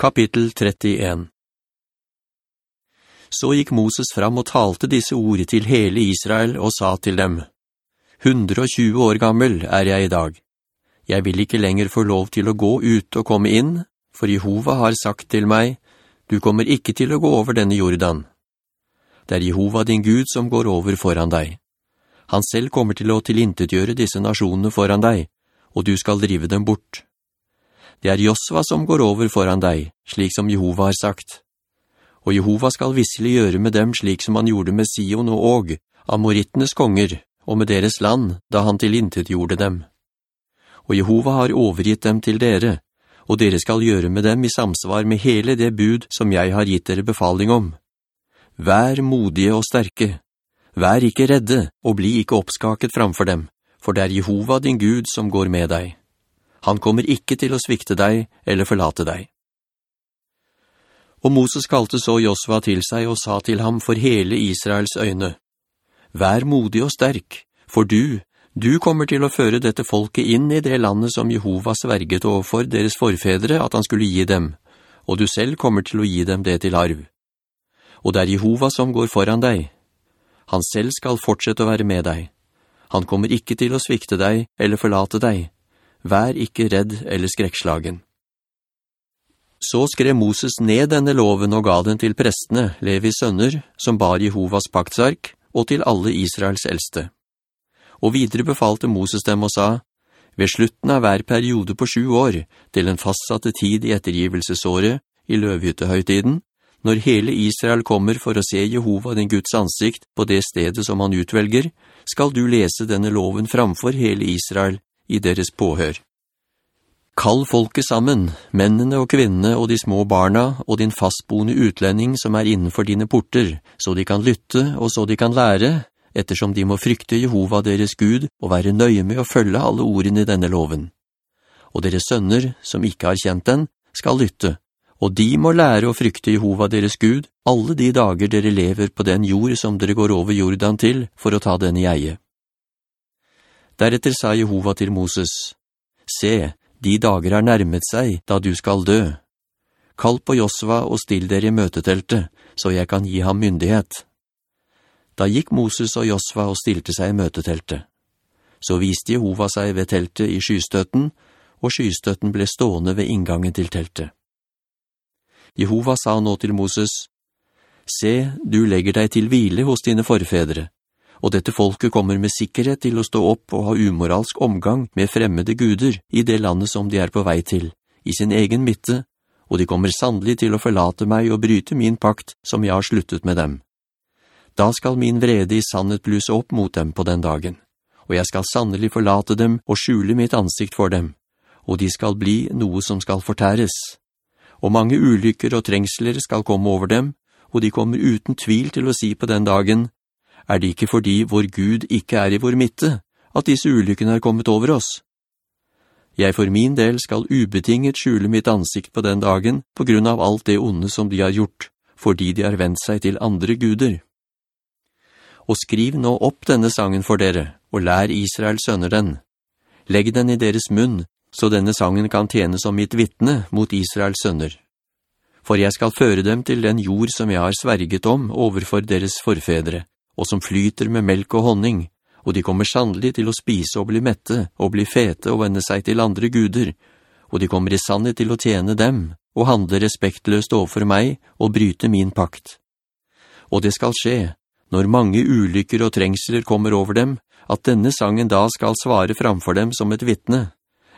Kapittel 31 Så gikk Moses fram og talte disse ord til hele Israel og sa til dem, «120 år gammel er jeg i dag. Jeg vil ikke lenger få lov til å gå ut og komme inn, for Jehova har sagt til meg, «Du kommer ikke til å gå over denne jordan. Det er Jehova din Gud som går over foran deg. Han selv kommer til å tilintetgjøre disse nasjonene foran deg, og du skal drive dem bort.» Det er Josva som går over foran deg, slik som Jehova har sagt. Og Jehova skal visselig gjøre med dem slik som han gjorde med Sion og Og, amorittenes konger, og med deres land, da han tilintet gjorde dem. Og Jehova har overgitt dem til dere, og dere skal gjøre med dem i samsvar med hele det bud som jeg har gitt dere befaling om. Vær modige og sterke. Vær ikke redde, og bli ikke oppskaket framfor dem, for det er Jehova din Gud som går med deg. Han kommer ikke til å svikte deg eller forlate deg. Og Moses kalte så Josva til seg og sa til ham for hele Israels øyne, «Vær modig og sterk, for du, du kommer til å føre dette folket inn i det landet som Jehova sverget overfor deres forfedre at han skulle gi dem, og du selv kommer til å gi dem det til arv. Og det er Jehova som går foran deg. Han selv skal fortsette å være med deg. Han kommer ikke til å svikte deg eller forlate deg, Vær ikke redd eller skrekslagen. Så skrev Moses ned denne loven og ga den til prestene, Levis sønner, som bar Jehovas paktsark, og til alle Israels eldste. Og videre befalte Moses dem og sa, «Ved slutten av hver periode på sju år, til en fastsatte tid i ettergivelsesåret, i løvhyttehøytiden, når hele Israel kommer for å se Jehova din Guds ansikt på det stedet som han utvelger, skal du lese denne loven framfor hele Israel i deres påhør. Kall folket sammen, mennene og kvinnene og de små barna og din fastboende utlending som er innenfor dine porter, så de kan lytte og så de kan lære, ettersom de må frykte Jehova deres Gud og være nøye med å følge alle ordene i denne loven. Og deres sønner, som ikke har kjent den, skal lytte, og de må lære å frykte Jehova deres Gud alle de dager dere lever på den jord som dere går over jordan til for å ta den i eie. Deretter sa Jehova til Moses, «Se, de dager er nærmet seg da du skal dø. Kall på Josva og still dere i møteteltet, så jeg kan gi ham myndighet.» Da gikk Moses og Josva og stilte seg i møteteltet. Så viste Jehova seg ved teltet i skystøtten, og skystøtten ble stående ved inngangen til teltet. Jehova sa nå til Moses, «Se, du legger deg til hvile hos dine forfedre, og dette folket kommer med sikkerhet til å stå opp og ha umoralsk omgang med fremmede guder i det landet som de er på vei til, i sin egen midte, og de kommer sannelig til å forlate meg og bryte min pakt som jeg har sluttet med dem. Da skal min vrede i sannhet bluse opp mot dem på den dagen, og jeg skal sannelig forlate dem og skjule mitt ansikt for dem, og de skal bli noe som skal fortæres. Og mange ulykker og trengsler skal komme over dem, og de kommer uten tvil til å si på den dagen, er det ikke fordi vår Gud ikke er i vår midte, at disse ulykkene er kommet over oss? Jeg for min del skal ubetinget skjule mitt ansikt på den dagen på grunn av alt det onde som de har gjort, fordi de har vendt seg til andre guder. Og skriv nå opp denne sangen for dere, og lær Israel sønner den. Legg den i deres munn, så denne sangen kan tjene som mitt vittne mot Israels sønner. For jeg skal føre dem til den jord som jeg har sverget om overfor deres forfedre, og som flyter med melk og honning, og de kommer sannelig til å spise og bli mette, og bli fete og vende seg til andre guder, og de kommer i sannhet til å tjene dem, og handle respektløst overfor meg, og bryte min pakt. Og det skal skje, når mange ulykker og trengsler kommer over dem, at denne sangen da skal svare framfor dem som et vittne,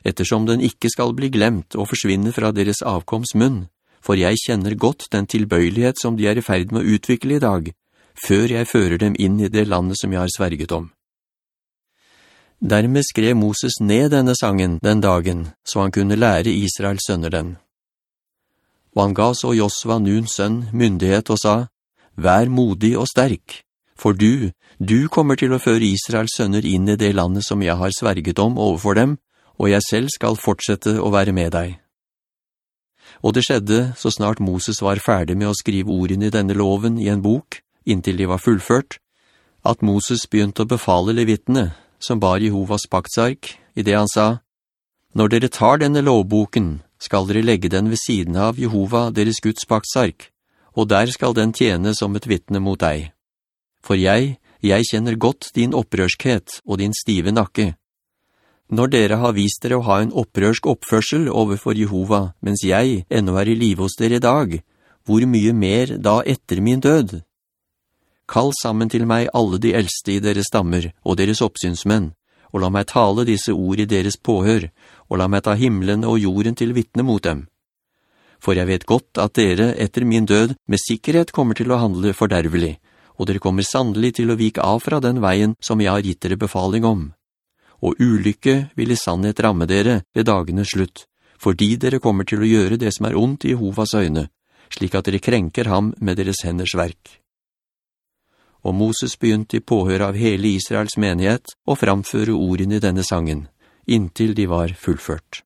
ettersom den ikke skal bli glemt og forsvinne fra deres avkomstmunn, for jeg kjenner godt den tilbøyelighet som de er i ferd med å utvikle i dag, før jeg fører dem inn i det landet som jeg har sverget om. Dermed skrev Moses ned denne sangen den dagen, så han kunne lære Israels sønner den. Og han ga så Josva Nuns sønn myndighet og sa, «Vær modig og sterk, for du, du kommer til å føre Israels sønner inn i det landet som jeg har sverget om overfor dem, og jeg selv skal fortsette å være med deg.» Og det skjedde, så snart Moses var ferdig med å skrive ordene i denne loven i en bok, inntil de var fullført, at Moses begynte å befale levittene, som bar Jehovas paktsark, i det han sa, «Når dere tar denne lovboken, skal dere legge den ved siden av Jehova, deres Guds paktsark, og der skal den tjene som et vittne mot deg. For jeg, jeg kjenner godt din opprørskhet og din stive nakke. Når dere har vist dere å ha en opprørsk oppførsel overfor Jehova, mens jeg ennå er i liv hos dere i dag, hvor mye mer da etter min død? Kall sammen til meg alle de eldste i deres stammer og deres oppsynsmenn, og la meg tale disse ord i deres påhør, og la meg ta himmelen og jorden til vittne mot dem. For jeg vet godt at dere etter min død med sikkerhet kommer til å handle fordervelig, og dere kommer sannelig til å vike av fra den veien som jeg har gitt dere befaling om. Og ulykke vil i sannhet ramme dere ved dagenes slutt, fordi dere kommer til å gjøre det som er ondt i Jehovas øyne, slik at dere krenker ham med deres henders verk og Moses begynte i påhør av hele Israels menighet å framføre ordene i denne sangen, inntil de var fullført.